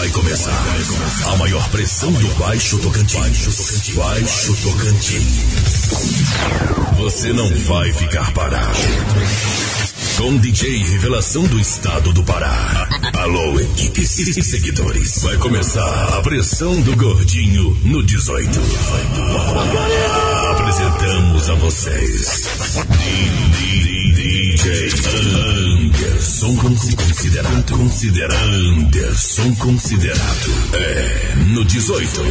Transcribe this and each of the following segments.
Vai começar a maior pressão do Baixo Tocantins. Baixo Tocantins. Você não vai ficar parado. Com DJ Revelação do Estado do Pará. Alô, equipes e seguidores. Vai começar a pressão do Gordinho no 18. Apresentamos a vocês. DJ Anderson considerado. Considerado. Anderson considerado. É no 18.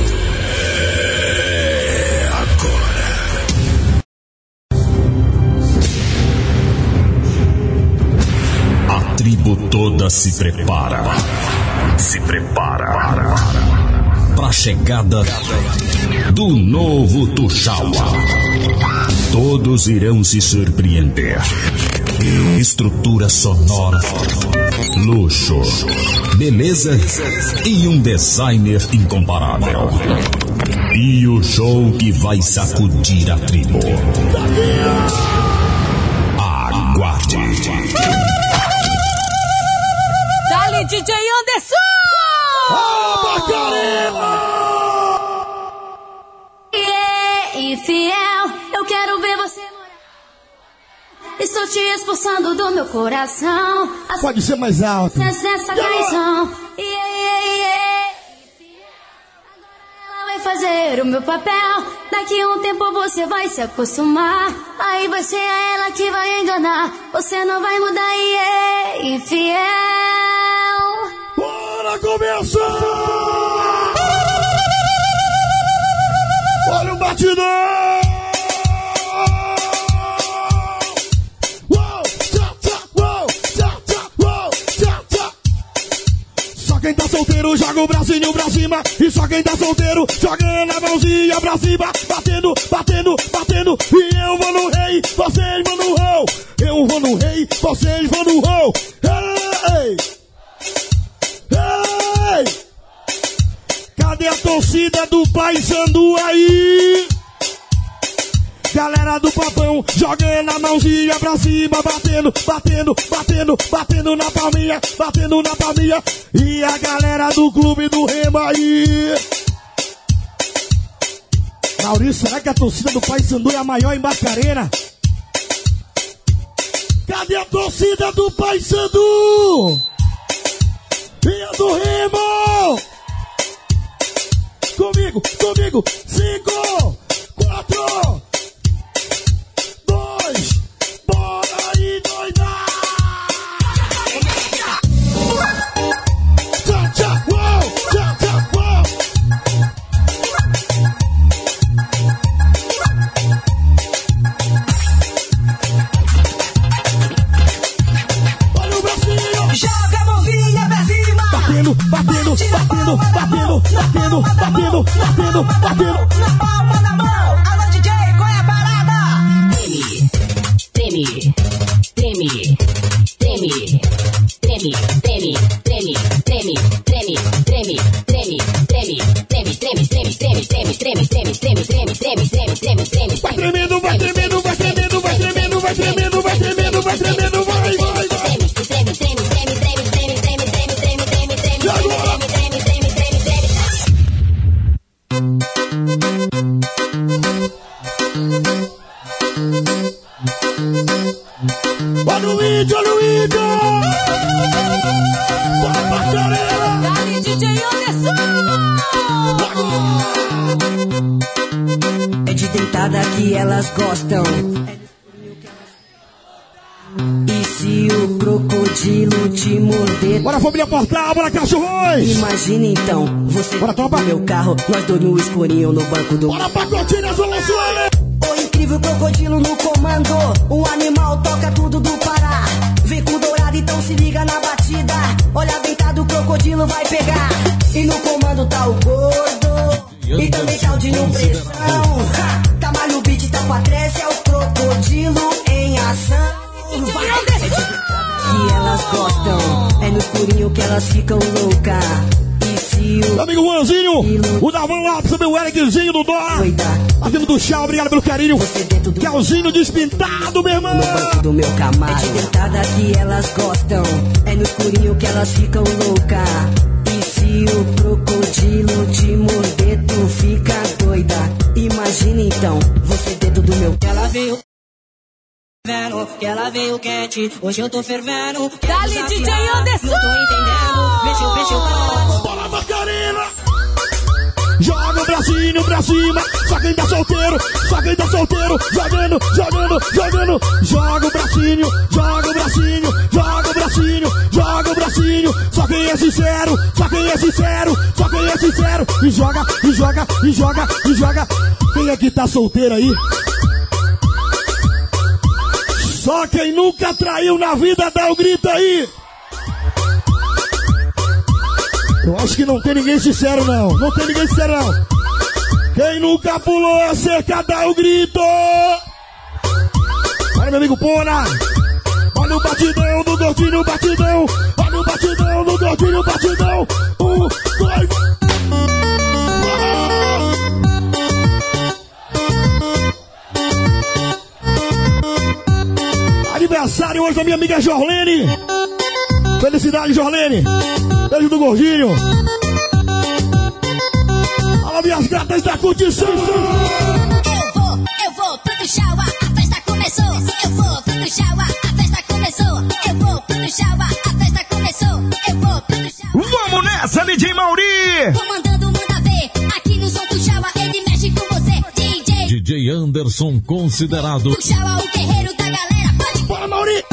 É agora. A tribo toda se prepara. Se prepara para a chegada do novo Tuxaua. Todos irão se surpreender. Estrutura sonora, luxo, beleza e um designer incomparável. E o show que vai sacudir a tribo. Aguarde. Dali, DJ Anderson! Yeah, infiel, eu quero ver você morar. Estou te expulsando do meu coração. As Pode ser mais alto. Nessa traição. Yeah, yeah, yeah. Ela vai fazer o meu papel. Daqui a um tempo você vai se acostumar. Aí vai ser ela que vai enganar. Você não vai mudar, yeah, infiel. Bora começar! Olha o batidão! Quem tá solteiro joga o bracinho pra cima. E só quem tá solteiro joga na mãozinha pra cima. Batendo, batendo, batendo. E eu vou no rei, vocês vão no roll. Eu vou no rei, vocês vão no roll. Ei! Ei! Cadê a torcida do Paysandu aí? Galera do papão, jogando a mãozinha pra cima, batendo, batendo, batendo, batendo na palminha, batendo na palminha. E a galera do clube do Remo aí. Maurício, será que a torcida do Paysandu é a maior em Barcarena? Cadê a torcida do Paysandu? E a do Remo? Comigo, comigo. Cinco, quatro, dois, bora batendo, batendo, batendo, batendo, batendo, batendo. Na palma da mão. Alô, DJ, qual é a parada? Treme, treme, treme, treme, treme, treme, treme, treme, treme, treme, treme, Bora cachorrões! Imagina então, você Bora, no meu carro, nós dois no escurinho no banco do Bora pacotinho soluções! O Tchau, obrigado pelo carinho. Calzinho despintado, meu irmão. No banco do meu camaro. É despentada que elas gostam. É no escurinho que elas ficam louca. E se o crocodilo te morder, tu fica doida. Imagina então, você dentro do meu. Ela veio que ela veio quente. Hoje eu tô fervendo. Dali DJ Anderson! Não tô entendendo. Mexeu, mexeu, para. Bola, Macarena! Joga o bracinho pra cima tá solteiro, só tá solteiro, jogando, jogando, jogando. Joga o bracinho, joga o bracinho, joga o bracinho, joga o bracinho. Só quem é sincero, só quem é sincero, só quem é sincero. E joga, e joga, e joga, e joga. Quem é que tá solteiro aí? Só quem nunca traiu na vida dá o grito aí. Eu acho que não tem ninguém sincero, não. Não tem ninguém sincero, não. Quem nunca pulou a cerca, dá o grito. Olha, meu amigo Pona. Olha o batidão do gordinho, batidão. Olha o batidão do gordinho, batidão. Um, dois. Aniversário hoje da minha amiga Jorlene. Felicidade, Jorlene. Beijo do gordinho. Alô, minhas gatas da curtição. Eu vou, eu vou pro Tuxaua, a festa começou. Eu vou pro Tuxaua, a festa começou. Eu vou pro Tuxaua, a festa começou. Eu vou pro Tuxaua. Vamos nessa, DJ Mauri. Comandando, manda ver. Aqui no som Tuxaua, ele mexe com você. DJ DJ Anderson considerado Tuxaua, o guerreiro da galera. Pode Bora, Mauri.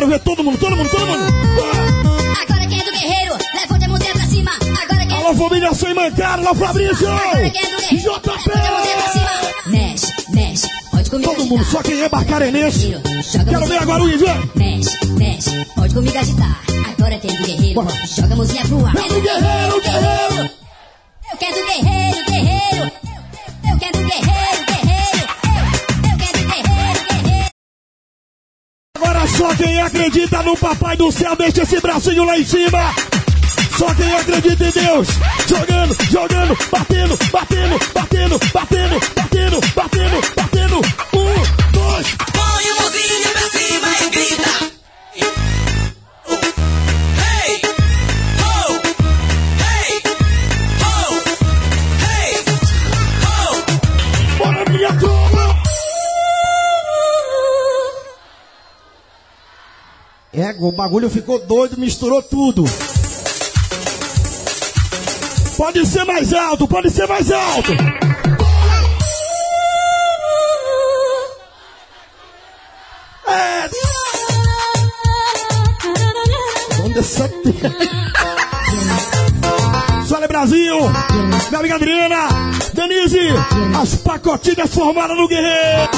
Quero ver todo mundo, todo mundo, todo mundo. Bora. Agora quem é do guerreiro, levanta a mãozinha pra cima. Agora quem é Alô, família sem mancada, alô, Fabrício. Agora quem é do guerreiro, levanta a mãozinha pra JP. cima. Mexe, mexe, pode comigo Todo mundo, só quem é barcarenense. Joga a Quero ver agora o. Ivan. Mexe, mexe, pode comigo agitar. Agora tem do guerreiro, Bora. joga a mãozinha pro ar. É do guerreiro, guerreiro. Eu quero do guerreiro, guerreiro. Eu quero do guerreiro. Agora só quem acredita no Papai do Céu, deixa esse bracinho lá em cima. Só quem acredita em Deus. Jogando, jogando, batendo, batendo, batendo, batendo, batendo, batendo, batendo. Um, dois. Põe a mãozinha pra cima e grita. É, o bagulho ficou doido, misturou tudo. Pode ser mais alto, pode ser mais alto. É. Onde essa terra? Sole Brasil, minha amiga Adriana, Denise, as pacotinhas formadas no Guerreiro.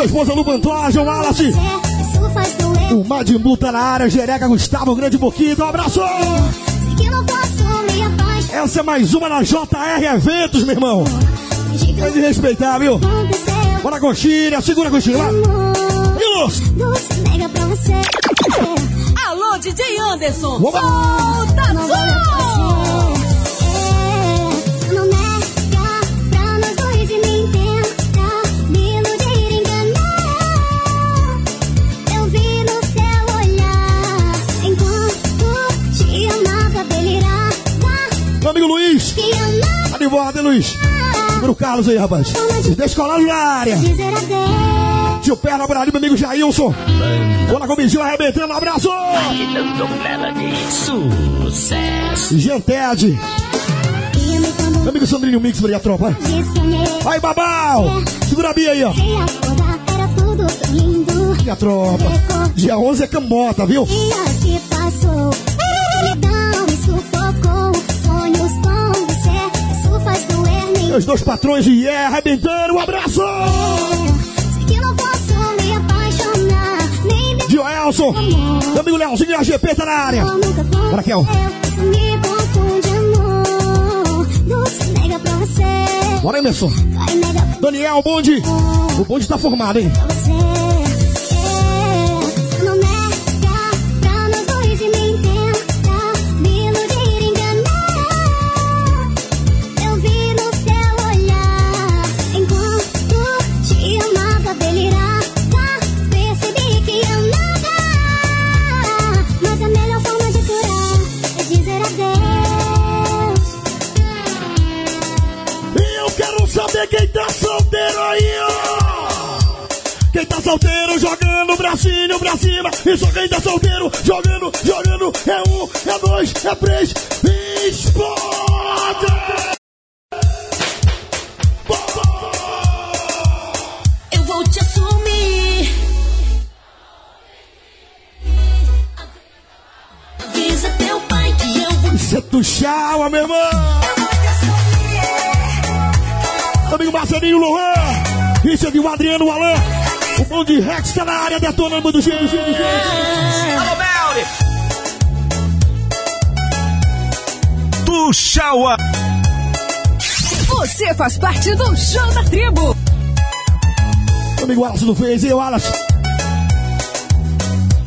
Sua esposa Lu Pantoja, o Wallace. O Madimbu tá na área, Jereca Gustavo, um grande boquito, um abraço! Apaixonar. Essa é mais uma na JR Eventos, meu irmão. Tem de respeitar, viu? Bora, Coxilha, segura a Coxilha, vai. Alô, DJ Anderson! Oba! Solta hein, Luiz? Segura o Carlos aí, rapaz. Descolado na área. Tio Perna, Brasil, meu amigo Jailson. Bora com o bichinho arrebentando, um abraço! Sucesso. Jean Ted. E amei quando Meu amigo Sandrinho Mix, por aí a tropa. sonhei. Vai, Babal! Segura a Bia aí, ó. Se acordar, era tudo tão lindo. E a tropa. Dia 11 é cambota, viu? Dia se passou, Meus dois patrões e é arrebentando. Um abraço! Que não posso me apaixonar, nem de Joelson, meu amigo Leozinho e a GP tá na área. Raquel. Isso me confunde, amor. Não se nega pra você. Bora, Emerson. Daniel, bonde. O bonde tá formado, hein? Bracinho pra cima. E só quem tá solteiro jogando, jogando. É um, é dois, é três. Explode! Eu vou te assumir. Avisa teu pai que eu vou Isso é tuxaua, meu irmão. Meu amigo Marcelinho Lohan. Richard, o Adriano, o Alan. O bom de Rex tá na área detonando do jeito, jeito, jeito. Alô, Melly! Tuxaua! Você faz parte do show da tribo. Meu amigo Wallace do Fez, e Wallace.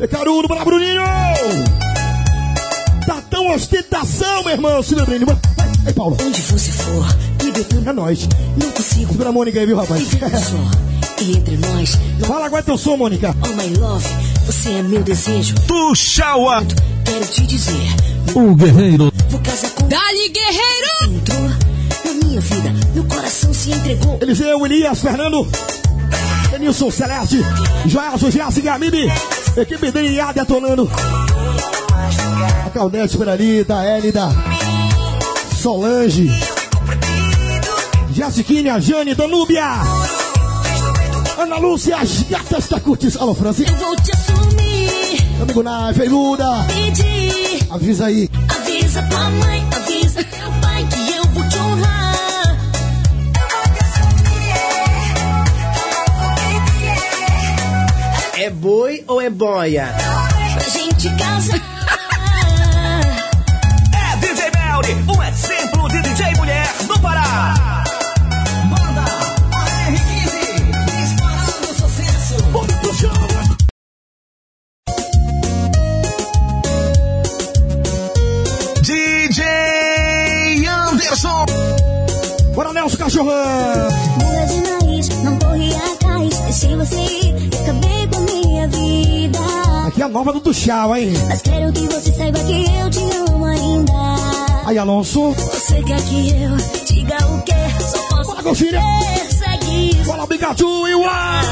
E carudo para Bruninho. Tá tão ostentação, meu irmão. Segura, Bruninho. Vai, Ei, Paulo. Onde você for, me detendo, É nóis. não consigo Segura a Mônica aí, viu, rapaz? E entre nós, não Fala agora teu som, Mônica. Oh my love, você é meu desejo. Tuxaua! Quero te dizer, O guerreiro. vou casar com Dali, guerreiro! entrou na minha vida, meu coração se entregou. Eliseu, Elias, Fernando. Denilson, Celeste. Joelson, Jéssica, Amibi. Equipe DNA detonando. A Claudete por ali, da Hélida. Solange. Jessiquinha, Jane, Danúbia. Ana Lúcia, as gatas da curtição. Alô, Francis. Eu vou te assumir. Meu amigo Nai, Feiluda. Pedir. Avisa aí. Avisa tua mãe, avisa teu pai que eu vou te honrar. É boi ou é boia? Pra gente casar. Nova do Tuxau, hein? Mas quero que você saiba que eu te amo ainda. Aí, Alonso. Você quer que eu diga o quê? Só posso Fala, Golfinha. perseguir. Fala, Pikachu e o ar.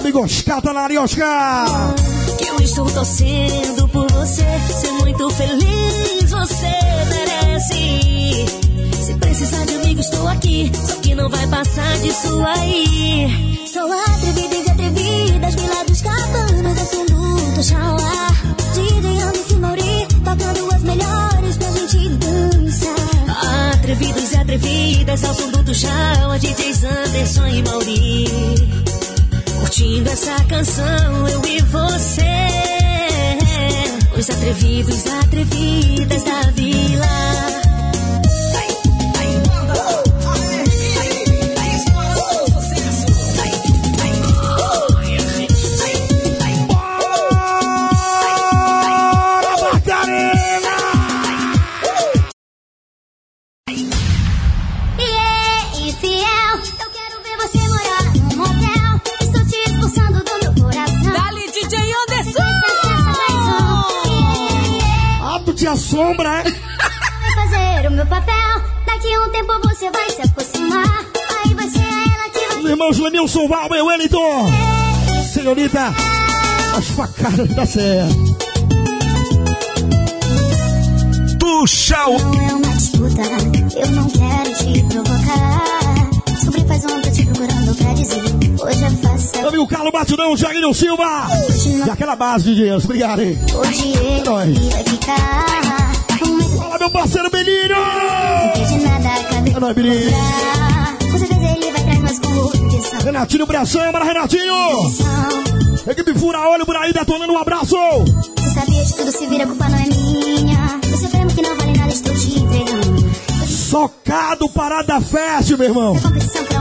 Amigo Oscar tá na área, Oscar. Que eu estou torcendo por você. Ser muito feliz, você merece. Se precisar de amigo, estou aqui. Só que não vai passar disso aí. Sou atrevidas e atrevidas, milados cabanas, acendo Atrevidos e atrevidas ao som do a DJs Anderson e Mauri. Curtindo essa canção, eu e você. Os atrevidos e atrevidas da vila. Senhorita, as facadas da serra. Tuxau! Não é uma disputa, eu não quero te provocar. Descobri faz um tô te procurando pra dizer. Hoje é fácil, Meu amigo Carlos Batidão, Jaguinho Silva. E aquela base de dinheiro, obrigado, hein? hoje ele nóis. Fala, meu parceiro Belinho! Não pede nada, É nóis, Belinho. Pra- ele vai mais curtição. Renatinho Bração, bora, Renatinho! Equipe Fura Olho por aí, detonando um abraço! Você sabia de tudo, se vira, culpa não é minha. Você prêmio que não vale nada, estou te entregando. Socado Parada Fest, meu irmão! Pra.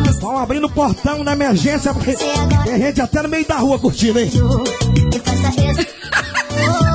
Estão abrindo o portão na emergência, porque tem gente até no meio da rua curtindo, hein? Eu faço.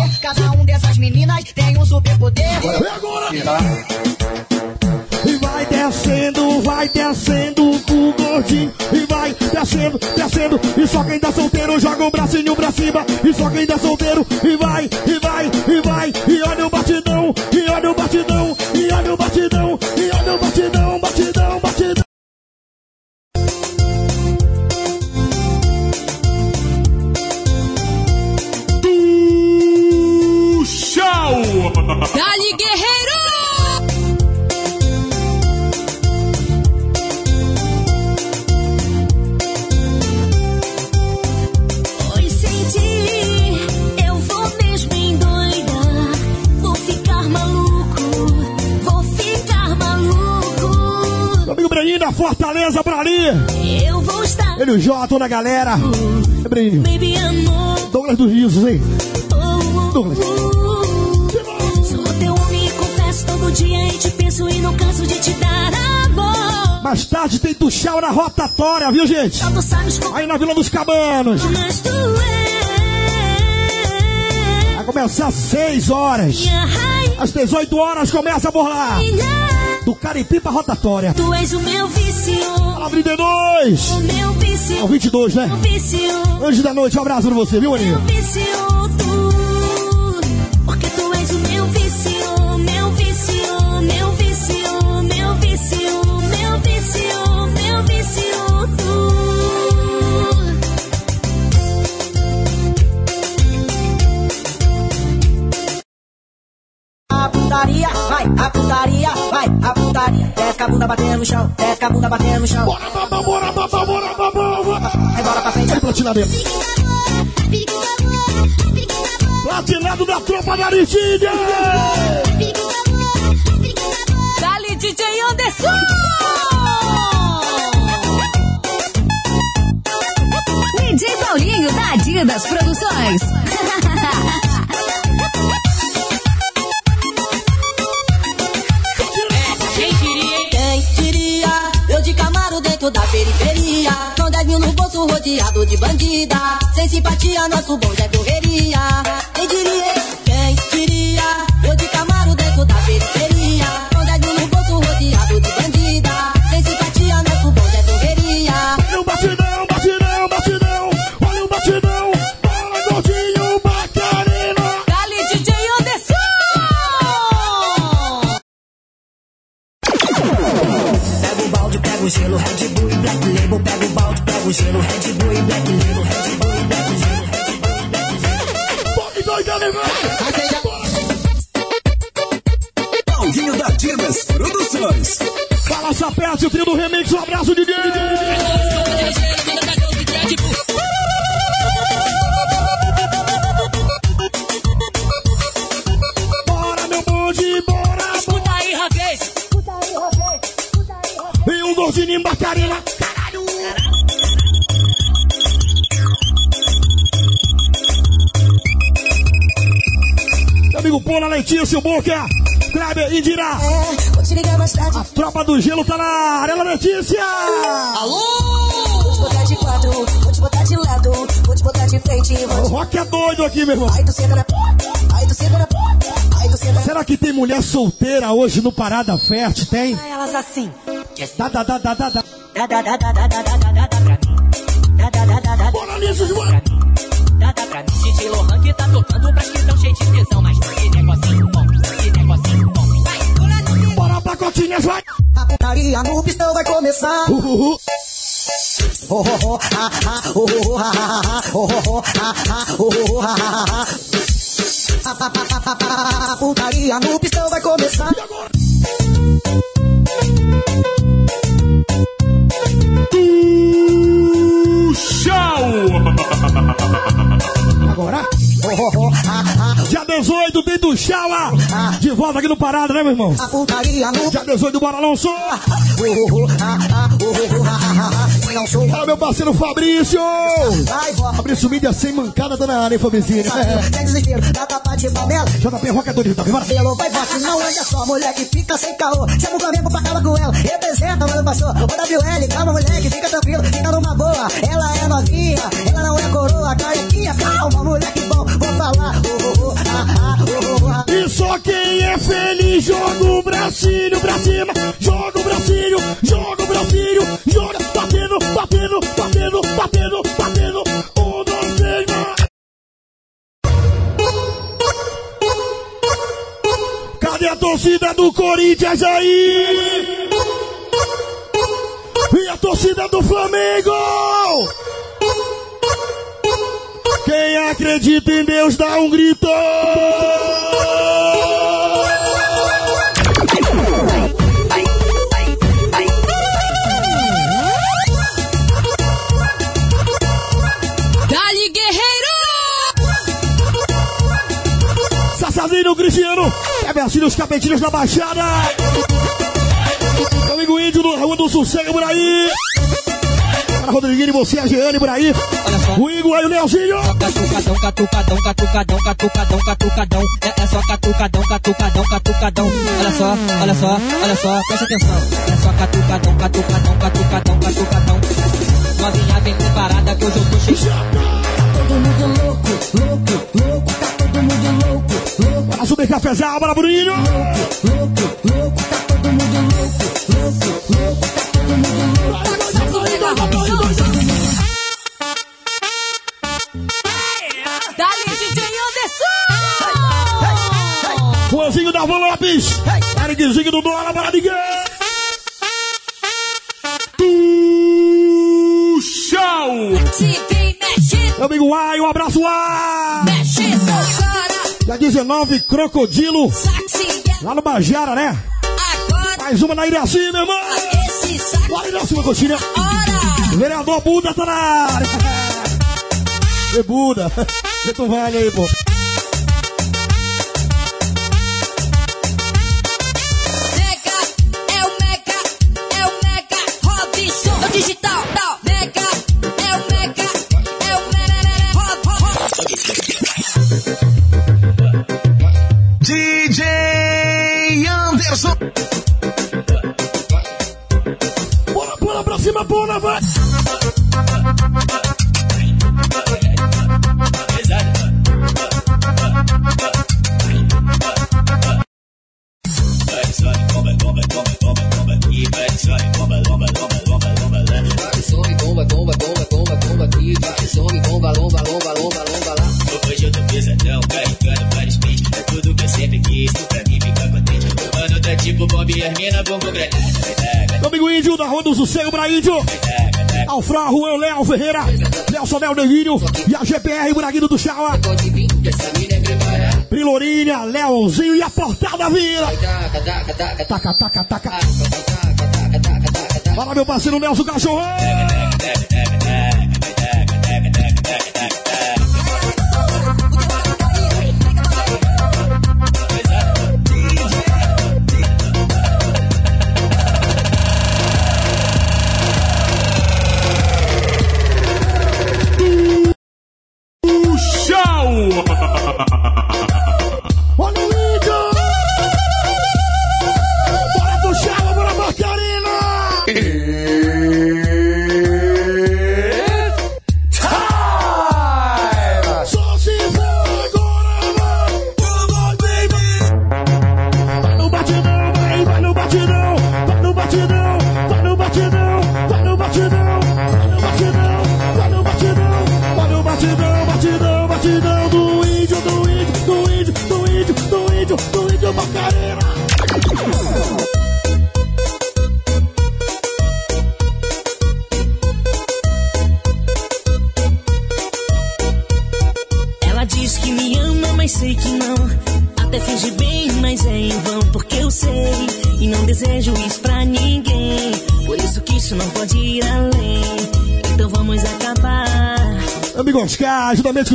Cada um dessas meninas tem um superpoder. E agora? E vai descendo, vai descendo o gordinho. E vai descendo, descendo. E só quem tá solteiro joga o bracinho pra cima. E só quem tá solteiro. E vai, e vai, e vai. E olha o Dali Guerreiro! Oi, senti, eu vou mesmo endoidar. Vou ficar maluco, vou ficar maluco. Meu amigo Breninho da Fortaleza pra ali. Eu vou estar, Ele, o Jota, toda a galera. É Breninho. Douglas dos Risos, hein? Oh, Douglas. Todo dia e te penso e não canso de te dar amor. Mais tarde tem Tuxal na rotatória, viu, gente? Aí na Vila dos Cabanos. mas tu Vai és. começar às 6 horas. Às 18 horas começa por lá. Do Caripi pra rotatória. tu és o meu vício, Fala, 32. o meu É o vício, 22, né? o vício. Antes da noite, um abraço pra você, viu, Meu Aninho? vício, Desce a bunda batendo no chão, desce a bunda batendo no chão. Bora, babá, bora, babá, bora, babá, bora. Aí bora pra frente. Aí, platinamento. Platinado da tropa da Aritídia. Dali DJ Anderson! DJ Paulinho da Adidas Produções. periferia. Com 10 mil no bolso rodeado de bandida. Sem simpatia, nosso bonde é correria. Quem diria? E Dirá. Vou te ligar mais tarde. A tropa do gelo tá na área, Ela, Letícia. Vou te botar de quatro, vou te botar de lado, vou te botar de frente. O te... rock é doido aqui, meu irmão. Aí tu senta na... Aí tu senta na... Aí tu senta Será que tem mulher solteira hoje no Parada Fértil? Tem? Elas assim. Dá, dá, dá, dá, dá, dá. Dá, dá, dá, dá, dá, dá, dá, dá, dá pra mim. Dá, dá, dá, dá, dá, Bora nisso, João. dá, dá, Pra mim, DJ Lohan que tá tocando pra que tão cheio de tesão. Mas que negocinho bom, pacotinhas, vai! A putaria no pistão vai começar. Uhul. Oh, oh, oh, ah, ah, oh, oh, ah, ah, ah, oh, oh, oh, ah, ah, oh, oh, ah, ah, ah. A, a, a, a, a, a putaria no pistão vai começar. Agora, 18 tem do Chala. De volta aqui no Parada, né, meu irmão? a putaria no Dia 18 bora Alonso. Olha meu parceiro Fabrício. Fabrício Mídia sem mancada, tá na área, hein, Fabricinho? Palmela. JP Roca doido, tá bora. Pelo vai forte, não anda só, mulher que fica sem caô. Chama o Flamengo pra acabar com ela. Representa, mano, passou. O WL, calma, mulher que fica tranquilo, fica numa boa. Ela é novinha, ela não é coroa, carequinha. Calma, mulher que bom, vou falar. Só quem é feliz joga o bracinho pra cima. Joga o bracinho, joga o bracinho. Joga, batendo, batendo, batendo, batendo, batendo. Cadê a torcida do Corinthians aí? E a torcida do Flamengo? Quem acredita em Deus dá um grito! Dali Guerreiro! Sassazinho Cristiano, é Versinho os capetinhos da Baixada. Meu amigo índio do Rua do Sossego por aí. Para Rodriguinho e você, a Jeane por aí. O Igor aí, o Leozinho. Catucadão, catucadão, catucadão, catucadão, catucadão. É, é só catucadão, catucadão, catucadão. Olha só, olha só, olha só, presta atenção. É só catucadão, catucadão, catucadão, catucadão. Novinha vem com parada que hoje eu tô cheio. Todo mundo louco, louco, louco, tá todo mundo louco, louco, Bora subir cafezal, bora Bruninho. louco, louco, do Dólar, bora ninguém. Do show. Meu amigo Ai, um abraço Ai. Dia 19, Crocodilo. Lá no Bajara, né? Mais uma na Iraci, meu irmão. Bora, Iraci, uma coxinha. Vereador Buda tá na área. Buda. Vê tu vai aí, pô. E a GPR Buraguinho do preparada. Prilorinha, Leãozinho e a Portada Vila. Taca, taca, taca. Fala, meu parceiro Nelson Cachorrão.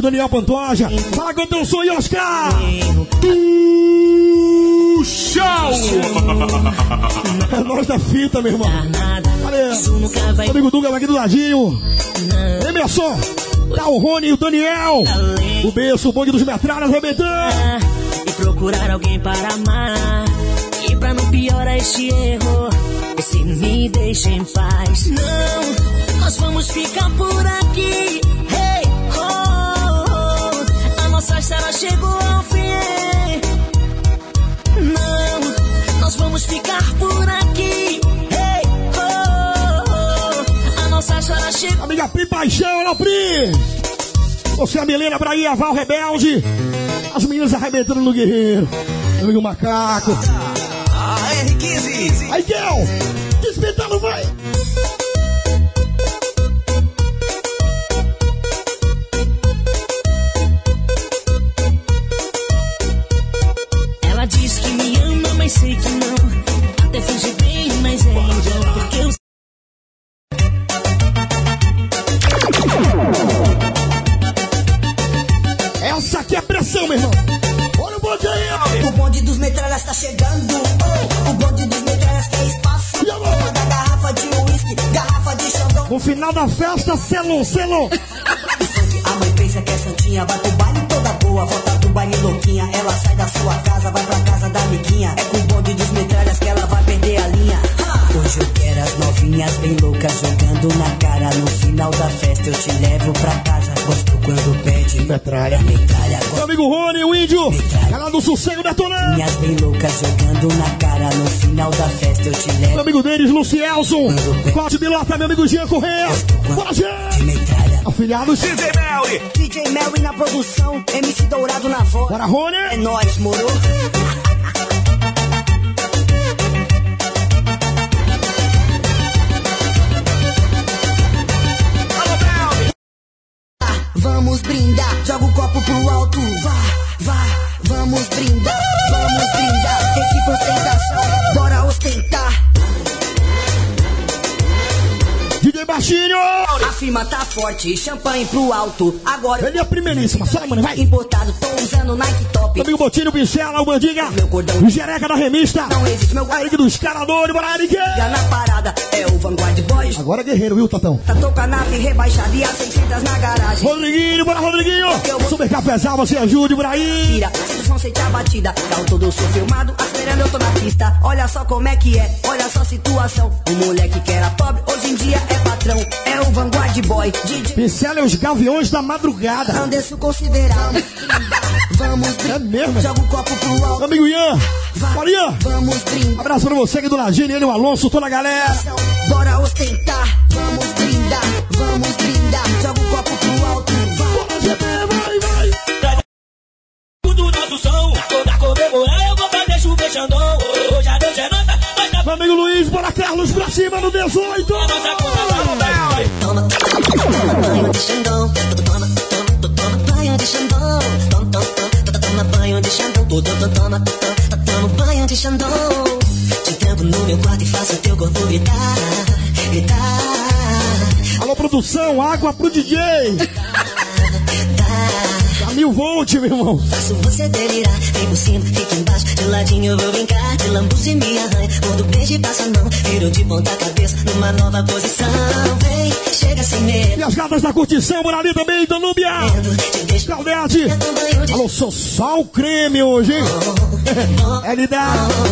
Daniel Pantoja. Fala com o teu sonho, Oscar! Tchau! É nós da fita, meu irmão. Valeu. amigo Duga aqui do ladinho. Emerson, tá o Rony e o Daniel. O berço, o bonde dos metralhas, arrebentando. e procurar alguém para amar. E pra não piorar este erro, você me deixa em paz. Não, nós vamos ficar por aqui. Pri Paixão, alô Pri. Você, é a Milena, Bahia, Val Rebelde. As meninas arrebentando no guerreiro. Meu amigo Macaco. A R15. Aí, Gel, despertando, vai. Selon. A mãe pensa que é santinha, vai pro baile toda boa. Volta pro baile louquinha. Ela sai da sua casa, vai pra casa da amiguinha. É com o bonde dos metralhas que ela vai perder a linha. Ha! Hoje eu quero as novinhas bem loucas jogando na cara. No final da festa eu te levo pra casa. Gosto quando pede Metralha. metralha. Meu amigo Rony, o índio. Canal do Sossego detonando. Minhas bem loucas jogando na cara. No final da festa eu te Meu levo amigo deles, Lucielson. Corte Bilota, meu amigo Jean Correia. Bora, de DJ Melly. DJ Melly na produção, MC Dourado na voz. Bora, Rony. É nóis, moro? Vamos brindar, joga o copo pro alto, vá, vá, vamos brindar, vamos brindar, equipe ostentação, bora ostentar. DJ Baixinho. A firma tá forte, champanhe pro alto, agora Ele é a primeiríssima. Só, mano, vai. importado, tô usando Nike Top. Meu amigo Botinho, Pincela, o Bandinga. Meu cordão. O Jereca da remista. Não existe meu A Eric dos Escaladores. Bora, Eric. Liga na parada, é o Vanguard Boys. Agora é guerreiro, viu, Tatão? Tá com a nave rebaixada e as 600 na garagem. Rodriguinho, bora, Rodriguinho. Super Cafezal, você ajude por aí. Tira, se o som sente a batida. Carro todo sou filmado, acelerando eu tô na pista. Olha só como é que é, olha só a situação. O moleque que era pobre, hoje em dia é patrão. É o Vanguard Boy, DJ Pincela é os gaviões da madrugada. Anderson considerado. Vamos É brindar, mesmo, é? joga o copo pro alto. amigo Ian. Ian. Vamos brindar. Abraço pra você aqui do ladinho, ele, o Alonso, toda a galera. Bora ostentar, vamos brindar, vamos brindar. Joga o copo pro alto. Vai. Vai, vai. do nosso som. Toda comemorar eu vou fazer chover Xandão. Amigo Luiz, bora Carlos pra cima no 18. nossa conta, vamos ver. Toma, banho de Xandão. Te no meu quarto e faço teu gritar. Alô, produção, água pro DJ. Mil volt, meu irmão. Faço você delirar, vem por cima, fica embaixo, de ladinho eu vou brincar, de lambuz e me arranha, quando beijo e passa a mão, viro de ponta cabeça, numa nova posição, vem, chega sem medo, E as gatas da curtição, por ali também, Danúbia. Claudete. Alô, sou só o creme hoje, hein? LD.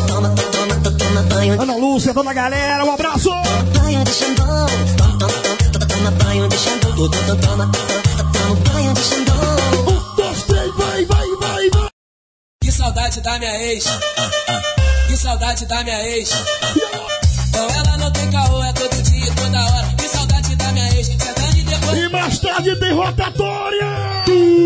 Toma, toma, toma, toma banho, Ana Lúcia, toda a galera, um abraço. banho de Xandão, toma, banho de Xandão, toma banho de Xandão. saudade da minha ex. Ah, ah, ah. Que saudade da minha ex. então ela não tem caô, é todo dia e toda hora. Que saudade da minha ex. É Sentando e depois. E mais tarde tem rotatória. Do!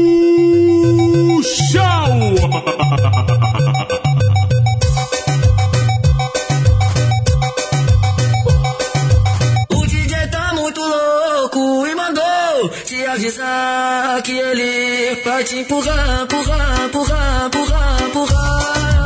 Avisar que ele vai te empurrar, empurrar, empurrar, empurrar, empurrar.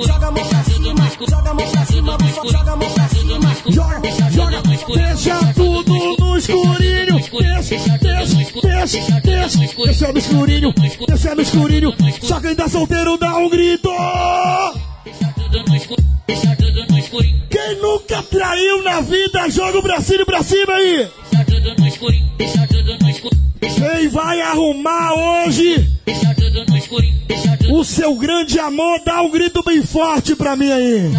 Joga deixa tudo no escuro, deixa tudo no escuro, deixa tudo no escuro, deixa tudo no escuro, deixa tudo no escurinho, deixa, deixa, deixa, deixa no escurinho, deixa no escurinho, só quem tá solteiro dá um grito. Deixa tudo no escuro, deixa tudo no escurinho. Quem nunca traiu na vida, joga o bracinho pra cima aí. Deixa tudo no escurinho, deixa tudo quem vai arrumar hoje o seu grande amor, dá um grito bem forte pra mim aí.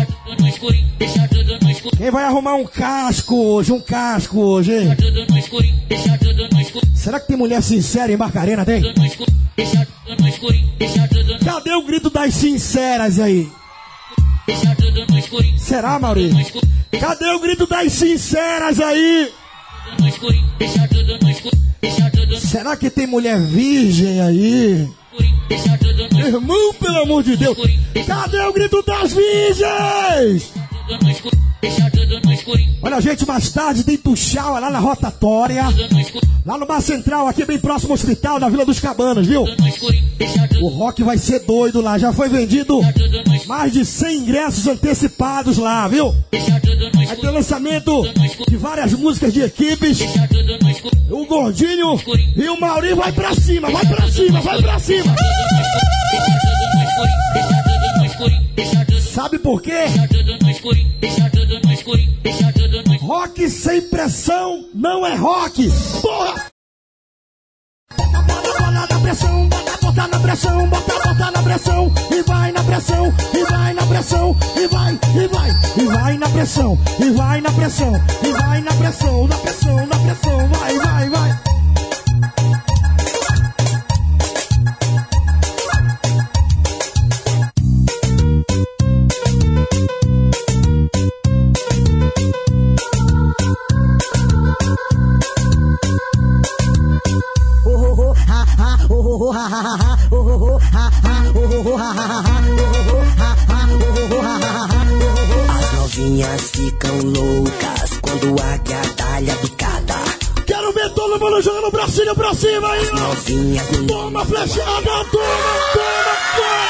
Quem vai arrumar um casco hoje, um casco hoje, hein? Será que tem mulher sincera em Barcarena, tem? Cadê o grito das sinceras aí? Será, Maurício? Cadê o grito das sinceras aí? Será que tem mulher virgem aí? Irmão, pelo amor de Deus, cadê o grito das virgens? Olha, gente, mais tarde tem Tuxaua lá na rotatória. Lá no Bar Central, aqui bem próximo ao hospital, na Vila dos Cabanas, viu? O rock vai ser doido lá. Já foi vendido mais de 100 ingressos antecipados lá, viu? Vai ter lançamento de várias músicas de equipes. O Gordinho e o Mauri vai pra cima, vai pra cima, vai pra cima. Sabe por quê? Rock sem pressão não é rock. Porra! Bota, na pressão, bota, bota na pressão, bota, bota na pressão, e vai na pressão, e vai na pressão, e vai, e vai, e vai na pressão, e vai na pressão, e vai na pressão, na pressão, na pressão, vai, vai, vai. As novinhas ficam loucas quando a guiadalha picada. Quero ver todo mundo jogando Brasil cima, pra cima aí, ó. Novinhas toma flechada, toma, toma, toma.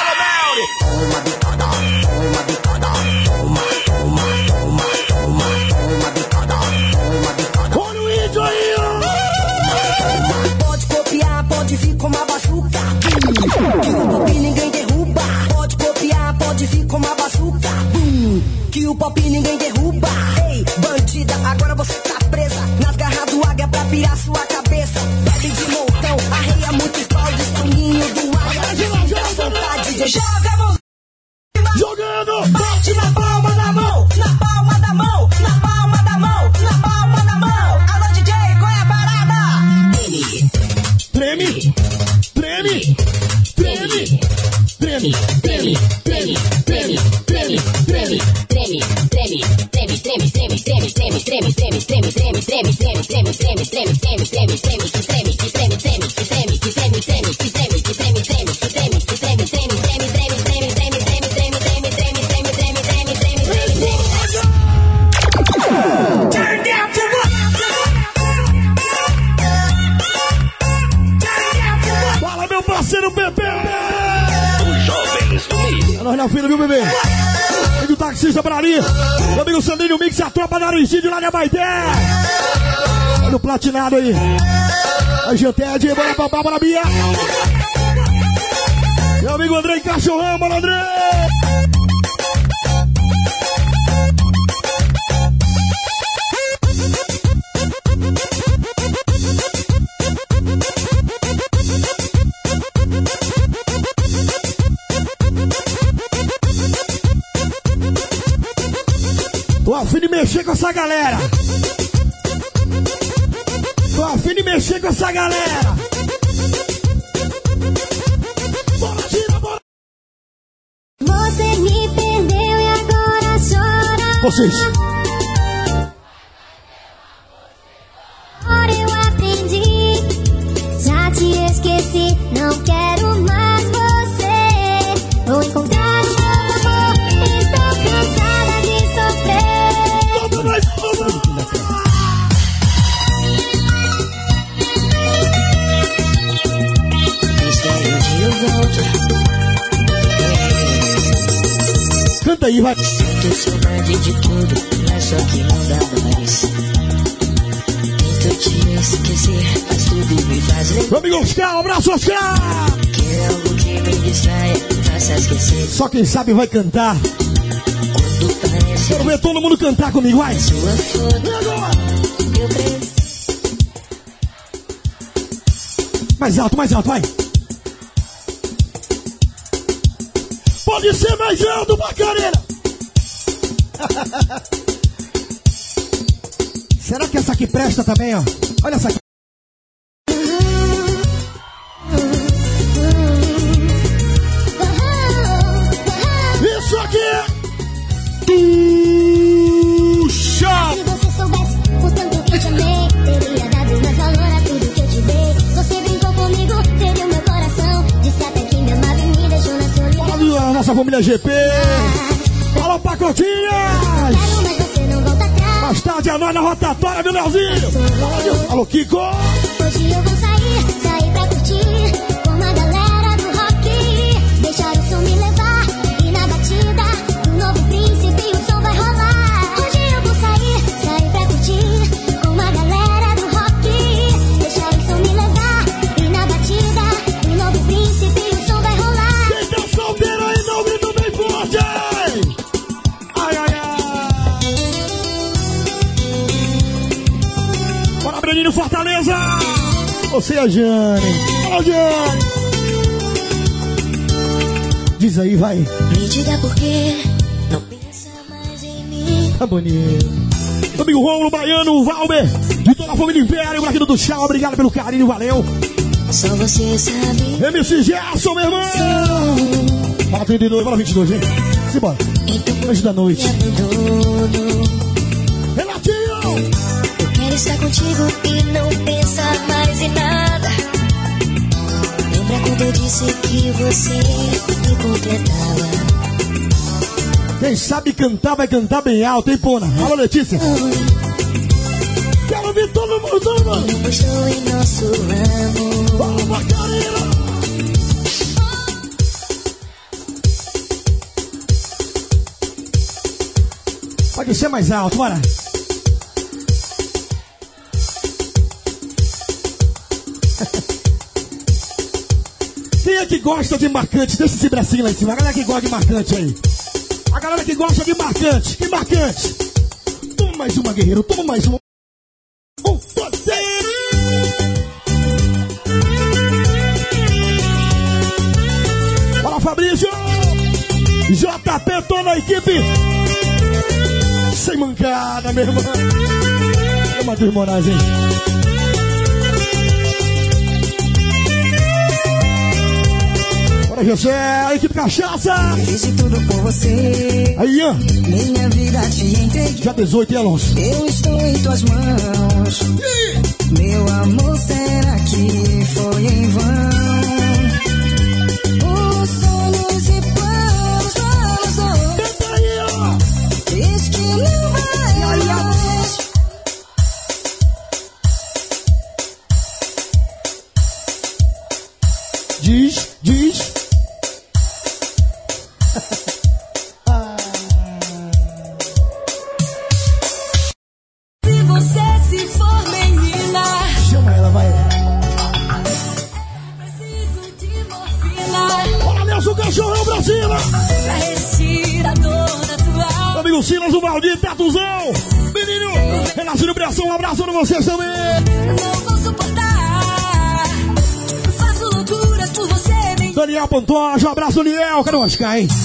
Alô, Melri. Toma bicada. Que o pop ninguém derruba. Pode copiar, pode vir com uma bazuca. Que o pop ninguém derruba. galera. Tô afim de mexer com essa galera. Bora, gira, bora. Você me perdeu e agora chora. Vocês. Canta aí, vai. Sinto de tudo, mas só que não dá mais. Tento te esquecer, mas tudo me faz lembrar. Meu amigo Oscar, um abraço, Oscar! Que é algo que me distraia, faça esquecer. Só quem sabe vai cantar. Quando parece Quero ver todo mundo cantar comigo, vai. sua foto, E agora? eu preciso. Mais alto, mais alto, vai. Pode ser alto, Macarena. Será que essa aqui presta também, ó? Olha essa aqui. GP. Fala, Pacotinhas! Mais tarde é nós na rotatória, viu, Leozinho? Alô, Kiko! Hoje eu vou Você é a Jane. Fala, Jane! Diz aí, vai. Me diga por quê, não pensa mais em mim. Tá bonito. Amigo Romulo, Baiano, Valber, de toda a família Império, Braquino do Chá, obrigado pelo carinho, valeu. Só você sabe. MC Gerson, meu irmão! Fala 32, fala 22, hein? Simbora. Então Anjo da noite. Quando eu disse que você me completava? Quem sabe cantar vai cantar bem alto, hein, Pona? Alô, Letícia. Quero ver todo mundo. Não postou em nosso amor. Vamos, Macarena! Pode ser mais alto, bora. Quem é que gosta de marcante? Deixa esse bracinho lá em cima. A galera que gosta de marcante aí. A galera que gosta de marcante. Que marcante? Toma mais uma, guerreiro. Toma mais uma. Um, dois, três. Fabrício! JP, toda a equipe! Sem mancada, meu irmão! É Matheus Moraes? Bora, José! A equipe Cachaça! Fiz tudo por você. Aí, Ian! Minha vida te entreguei. Já 18, hein, Alonso? Eu estou em tuas mãos. Meu amor, será Oscar, hein?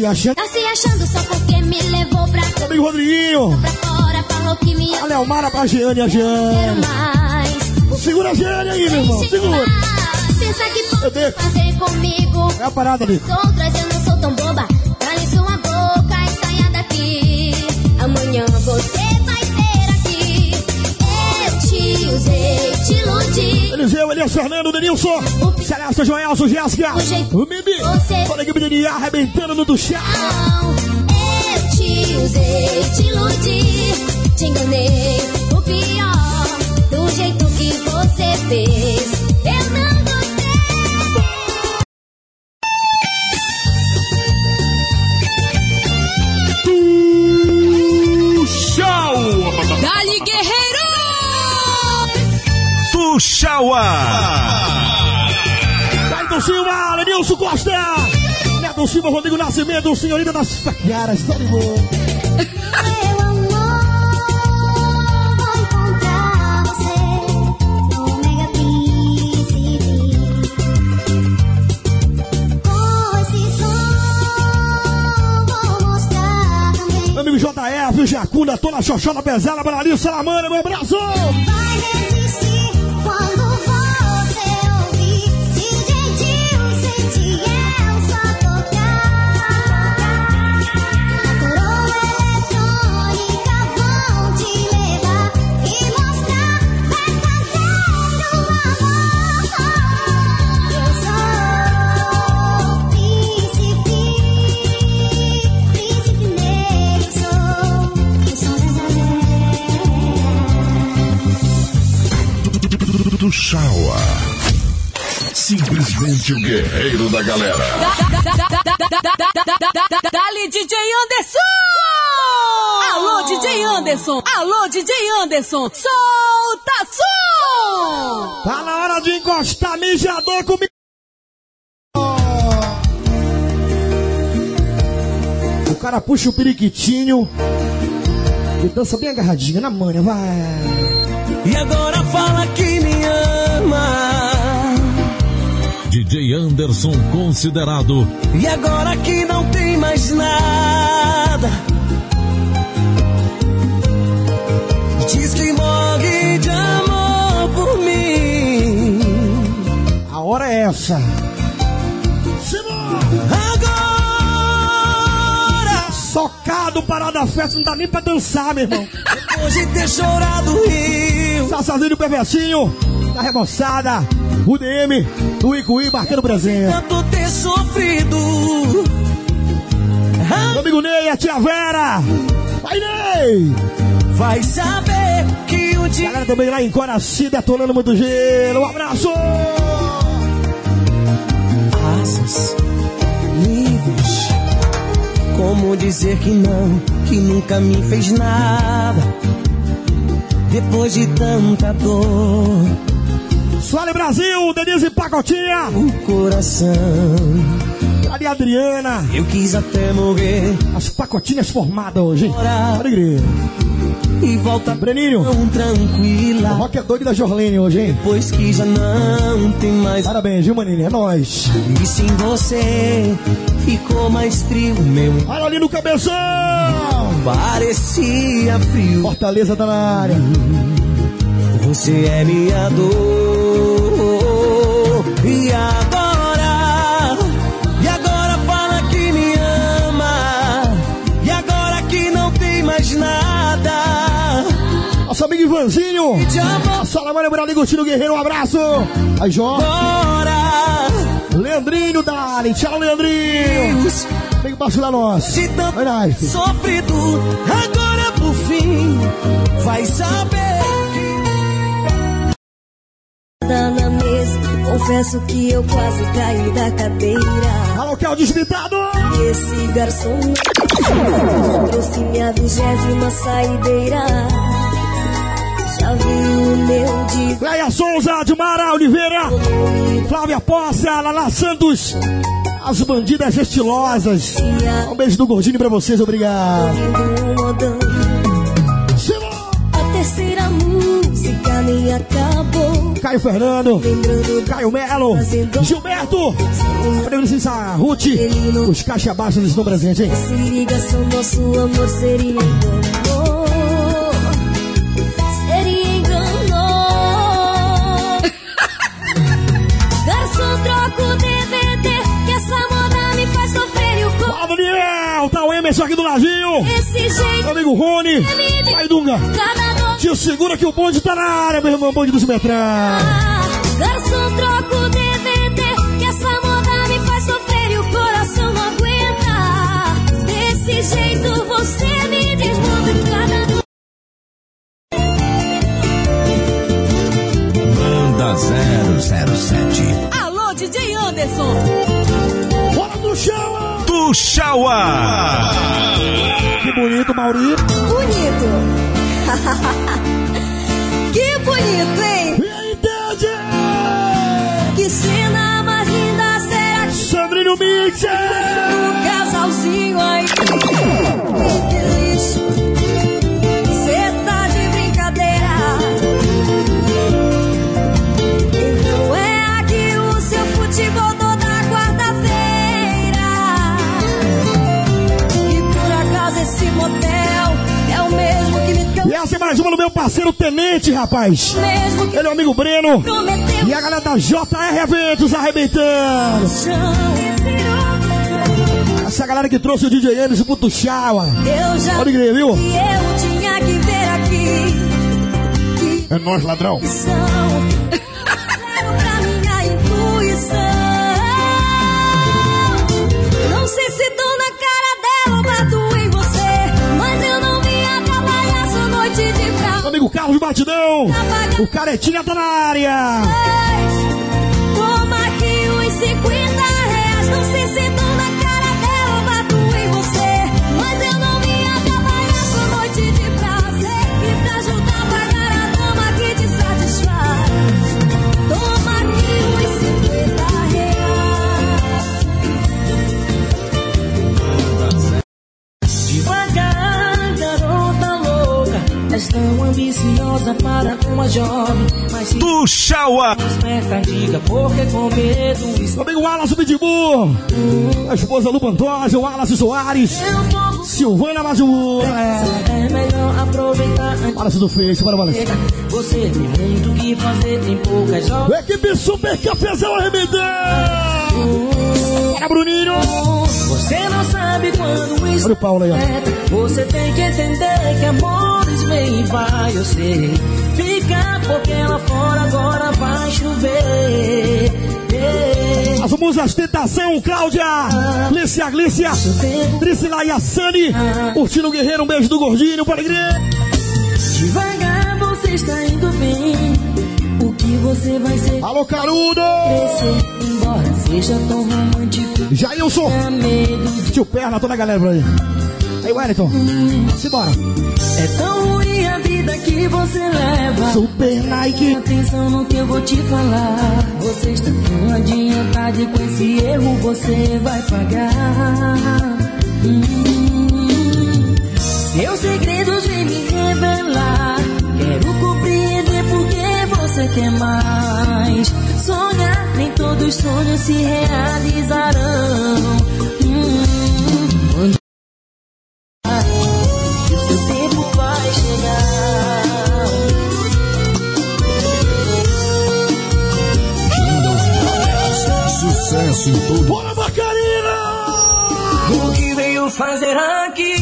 Se achando? Tá se achando só porque me levou pra Meu amigo Rodriguinho. pra fora. Falou que me A Leomara pra Giane, a Giane. Segura a Giane aí, meu irmão. Segura. Pensa que pode fazer comigo. É a parada. Outras Elias Fernando, Denilson. Celeste, Joelson, Jéssica. O Bibi. Toda a equipe de arrebentando no do chá. Não, eu te usei, te iludi. Te enganei, o pior. Do jeito que você fez. Tuxaua! Caio Silva, Lenilson Costa. Neto Silva, Rodrigo Nascimento, senhorita das facaras. Todo mundo. JF, Jacunda, toda Xoxota Pesada, Banalinho, Salamana, meu abraço. Nazaré. Tuxaua. Simplesmente o guerreiro da galera. Dali DJ Anderson! Alô DJ Anderson! Alô DJ Anderson! Solta som! Tá na hora de encostar mijador comigo. O cara puxa o periquitinho e dança bem agarradinho na manha, vai. E agora fala que me ama. DJ Anderson considerado E agora que não tem mais nada. Diz que morre de amor por mim. A hora é essa. Agora, Socado, parada festa, não dá nem pra dançar, meu irmão. depois de ter chorado rio. Sassazinho Perversinho, da Remoçada, o DM, do Icuí, marcando presença. Tanto ter sofrido. Meu amigo Ney, a tia Vera. Vai, Ney! Vai saber que o dia. Galera também lá em Coraci, detonando muito gelo. Um abraço! asas livres. Como dizer que não, que nunca me fez nada. Depois de tanta dor, Suale Brasil, Denise Pacotinha, o coração. ali a Adriana. Eu quis até morrer As pacotinhas formadas hoje, hein? Ora. E volta Breninho, tão tranquila. rock é doido da Jorlene hoje, hein? Depois que já não tem mais. Parabéns, viu, maninho? É nóis. E sem você ficou mais frio, meu. Olha ali no cabeção! Parecia frio. Fortaleza tá na área. Você é minha dor. Ivanzinho. A Salamana Brali Gostino Guerreiro, um abraço. Aí, Jó. agora. Leandrinho Dali. Tchau, Leandrinho. Deus, Vem baixo da nossa. de tanto sofrido. Agora por fim vai saber. Tá na mesa, confesso que eu quase caí da cadeira. Alô, que é o desmitado! Esse garçom trouxe minha vigésima saideira. Cleia Souza, Dilmara Oliveira, Flávia Poça, Lala Santos, as bandidas estilosas. Um beijo do gordinho pra vocês, obrigado. A terceira música nem acabou. Caio Fernando, Caio Melo, Gilberto, Francisca Ruth, os caixa baixos estão presentes, hein? Se ligação, nosso amor seria. Emerson aqui do ladinho. Meu amigo Rony, vai Dunga. Cada noite. Tio, segura que o bonde tá na área, meu irmão, bonde dos metrão. Garçom, troca o DVD, que essa moda me faz sofrer e o coração não aguenta. Desse jeito você me desmonta cada noite. Manda 007. Alô, DJ Anderson. Bora do chão! Shawa. Que bonito, Mauri. Bonito. que bonito, hein? Meu parceiro Tenente, rapaz. Ele é o amigo Breno. E a galera da JR Eventos arrebentando. Essa galera que trouxe o DJ Enes pro Tuxaua. Eu já Pode crer, viu? que eu tinha que ver aqui. É nós, ladrão. Intuição. Amigo Carlos Batidão. O Caretinha tá na área. Toma aqui uns 50 reais. Não sei se És tão ambiciosa para uma jovem. Mas se Do Shawa. esperta, diga porque com medo amigo Wallace Pitbull. A esposa do Pantoja, o Wallace Soares. Silvana Majumura. É. é melhor aproveitar Wallace do Face, bora, Wallace. Você tem muito o que fazer, tem poucas horas. Equipe Super Cafezão arrebentando. Bora, Bruninho. Você não sabe quando isso Olha o Paulo aí, ó. Você tem que entender que amores vem e vai, eu sei. Fica porque lá fora agora vai chover. As musas Tentação, Cláudia, Lícia, Glícia, Priscila e a Sani. Curtindo o Guerreiro, um beijo do Gordinho, pode crer. Devagar você está indo bem. O que você vai ser? Alô, Carudo. Crescer, embora seja tão romântico. Jailson. Tio Perna, toda a galera por aí. Aí, Wellington. Simbora. É tão ruim a vida que você leva. Super Nike. Atenção no que eu vou te falar. Você está tão adiantado e com esse erro você vai pagar. Hum, seus segredos vêm me revelar. Quero compreender por que você quer mais. Sonhar, nem todos os sonhos se realizarão. Hum, Sucesso em todo. Bora, Macarena! O que veio fazer aqui?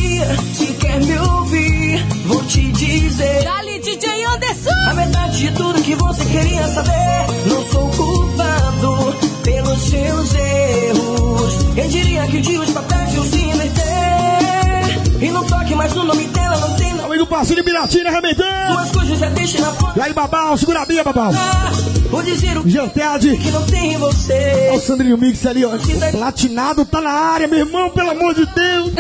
Se quer me ouvir, vou te dizer. Dali, DJ Anderson. A verdade de tudo que você queria saber. Não sou culpado pelos seus erros. Quem diria que um dia os papéis iam se inverter? E não toque mais no nome dela, não tem Amigo Marcinho Piratina arrebentando. E aí, Babal, segura a minha, Babal. Vou dizer o Janted. que não tem em você. Olha o Sandrinho Mix ali, ó. O platinado tá na área, meu irmão, pelo amor de Deus.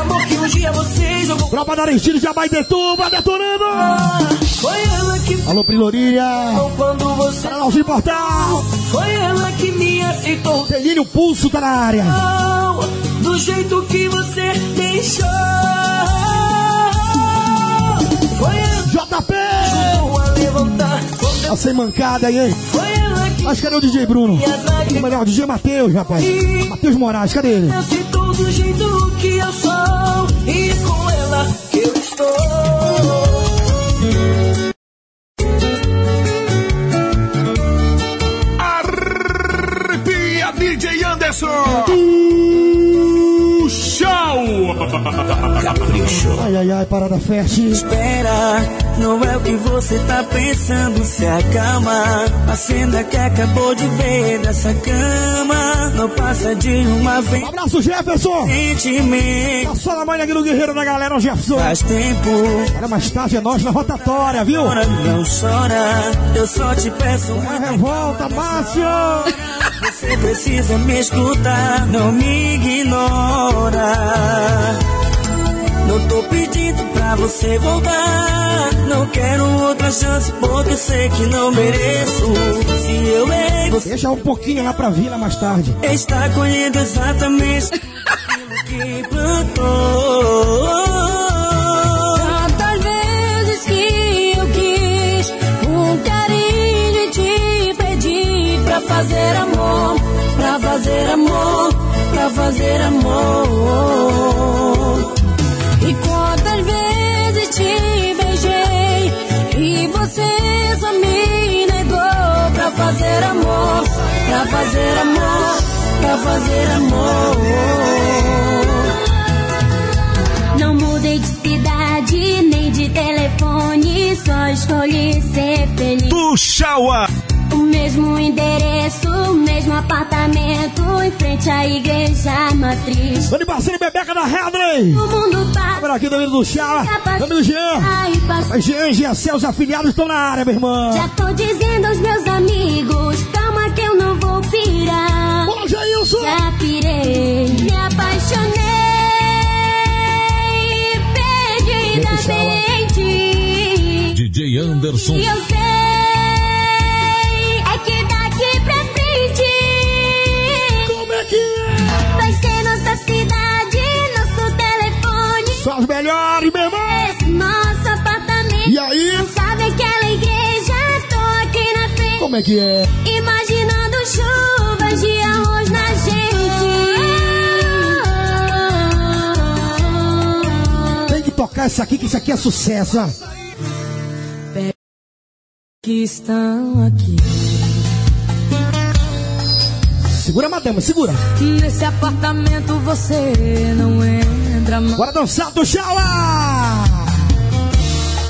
Amor que um dia você jogou. Tropa da Aristide já vai detuba, detonando. Foi ela que Alô, Prilorinha. quando você. Canalzinho Portal. Foi ela que me aceitou. Celínio Pulso tá na área. Do jeito que você deixou. Foi ela JP. ajudou a Tá sem mancada aí, hein? Que Mas cadê o DJ Bruno? lágrimas melhor, o DJ Matheus, rapaz. Matheus Moraes, cadê ele? me aceitou do jeito que eu sou. E com ela que eu estou. Arrepia DJ Anderson. Capricho. Ai, ai, ai, parada fest. Espera, não é o que você tá pensando, se acalma. A cena que acabou de ver dessa cama não passa de uma vez. Um abraço, Jefferson. Sentimento Tá só na mãe aqui do Guerreiro da galera, o Jefferson. faz tempo. Olha, mais tarde é nós na rotatória, viu? Não chora, eu só te peço uma revolta, Márcio. Você precisa me escutar, não me ignora. Não tô pedindo pra você voltar. Não quero outra chance, porque sei que não mereço. Se eu errei, você Deixa um pouquinho lá pra vila mais tarde. está colhendo exatamente aquilo que plantou. Fazer amor, pra fazer amor, pra fazer amor. E quantas vezes te beijei e você só me negou pra fazer amor, pra fazer amor, pra fazer amor. Não mudei de cidade, nem de telefone, só escolhi ser feliz. Puxa o ar. Mesmo endereço, mesmo apartamento, em frente à igreja matriz. Dani e Bebeca da Headley. O mundo passa. Agora aqui do amigo do Chá. Amigo Jean. Mas Jean, Jean, seus afiliados estão na área, meu irmão. Já tô dizendo aos meus amigos, calma que eu não vou pirar. Olá, Jailson. Já pirei, me apaixonei perdidamente. DJ Anderson. E eu sei Como é que é? Imaginando chuvas de arroz na gente. Tem que tocar isso aqui, que isso aqui é sucesso. Que estão aqui. Segura, madama, segura. Nesse apartamento você não entra mais. Bora dançar do Jaua.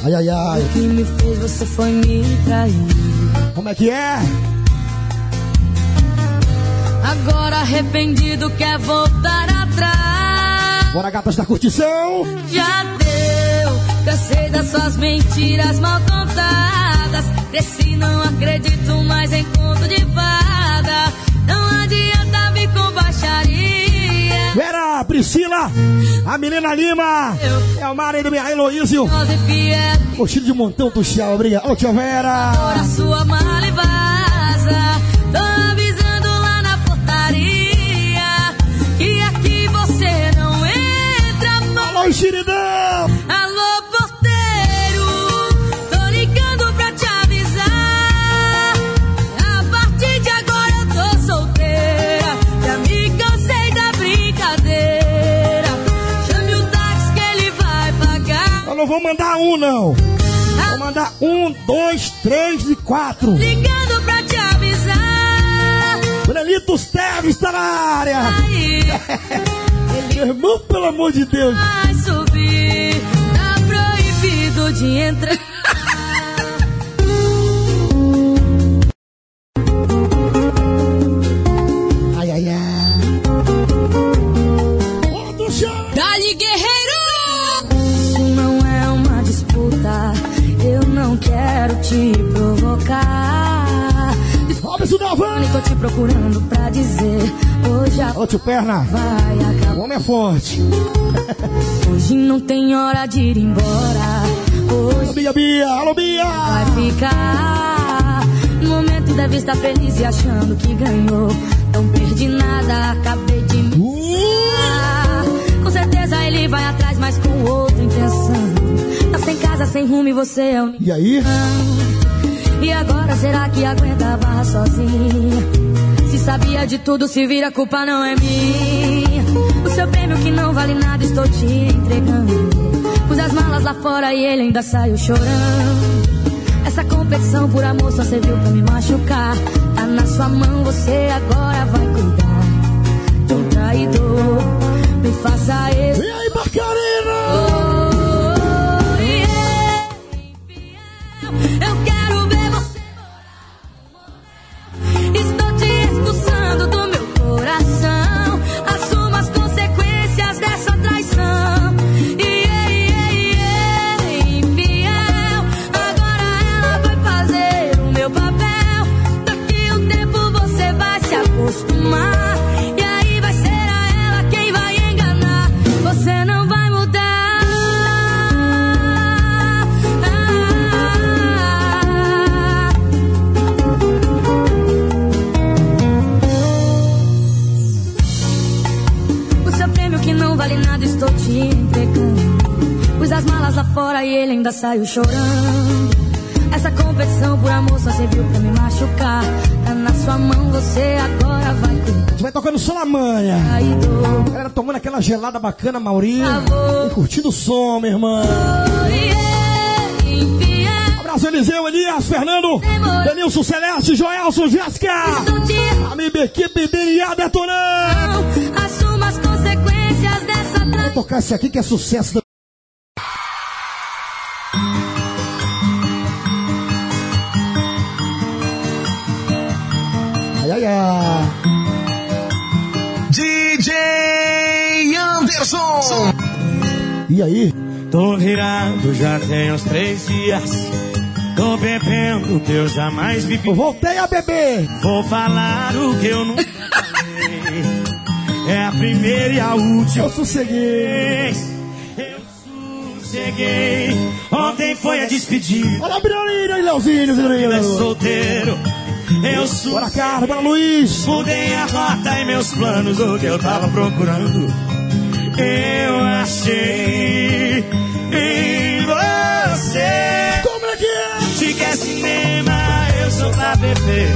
Ai, ai, ai. O que me fez você foi me trair. Como é que é? Agora arrependido quer voltar atrás. Bora, gatas da curtição. Já deu, cansei das suas mentiras mal contadas. Cresci, não acredito mais em conto de fada. Vera, Priscila, a Milena Lima, é o Mara do Heloísio. É fiel, O Chile de montão do Chá, obrigado. Ô, tia Vera. Ora sua mala e vaza. Tô avisando lá na portaria que aqui você não entra mais. Alô, Xiridão. Vou mandar um, não. Vou mandar um, dois, três e quatro. Ligando pra te avisar. Brelitos Teves tá na área. Aí Meu irmão, pelo amor de Deus. vai subir. Tá proibido de entrar. Van. Nem tô te procurando pra dizer. Hoje a tio Perna. vai O acabar. homem é forte. Hoje não tem hora de ir embora. Hoje Alô, Bia, Bia. Alô, Bia. vai ficar. No momento deve estar feliz e achando que ganhou. Não perdi nada, acabei de me. dar. Com certeza ele vai atrás, mas com outra intenção. Tá sem casa, sem rumo e você é o E aí? E agora será que aguenta a barra sozinha? Se sabia de tudo, se vira, a culpa não é minha. O seu prêmio que não vale nada, estou te entregando. Pus as malas lá fora e ele ainda saiu chorando. Essa competição por amor só serviu pra me machucar. Tá na sua mão, você agora vai cuidar. Um traidor, me faça esse. E aí, Macarena? Fora e ele ainda saiu chorando. Essa competição por amor só serviu pra me machucar. Tá na sua mão, você agora vai cuidar. Vai tocando só na manha. Galera tomando aquela gelada bacana, Maurinho. Favor. E curtindo o som, minha irmã. Oh, yeah, infiel. Abraço, Eliseu, Elias, Fernando, Denilson Celeste, Joelson, Jéssica. Estou te A minha equipe DNA detonando. Assuma as consequências dessa Vou tocar esse aqui que é sucesso. da- Anderson. E aí? Tô virado já tem uns três dias. Tô bebendo que eu jamais. Eu voltei a beber. Vou falar o que eu nunca falei. É a primeira e a última Eu sosseguei. Eu sosseguei. Ontem foi a despedida. Olha a Briolina e Leozinho, Eu é solteiro. Eu Bora, sou. Carlos, bora, Luiz. Mudei a rota e meus planos, o que eu tava procurando. Eu achei em você. Como é que é? Se quer cinema, eu sou pra beber.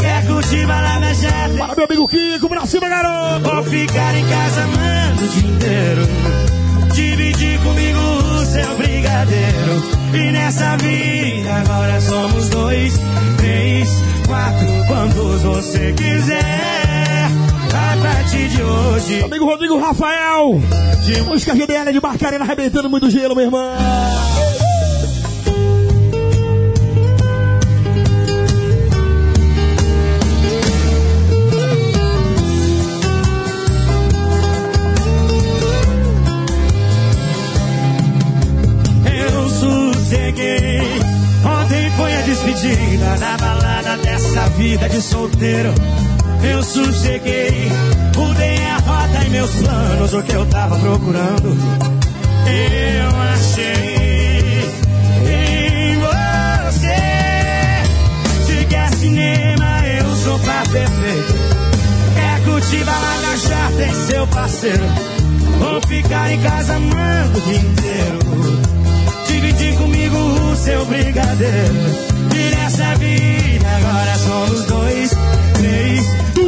Quer curtir balada já Bora, meu amigo Kiko, pra cima, garoto. Vou ficar em casa amando o dia inteiro. Dividir comigo o seu brigadeiro. E nessa vida agora somos dois, três, quatro, quantos você quiser. Partir de hoje, Amigo Rodrigo Rafael. de Música GDL de Barcarena arrebentando muito gelo, meu irmão. Eu sosseguei. Ontem foi a despedida na balada dessa vida de solteiro. Eu sosseguei. Mudei a rota e meus planos, o que eu tava procurando. Eu achei em você. Se quer cinema, eu sou pra perfeito. Quer curtir balada já tem seu parceiro. Vou ficar em casa amando o dia inteiro. Dividir comigo o seu brigadeiro. E nessa vida agora somos sei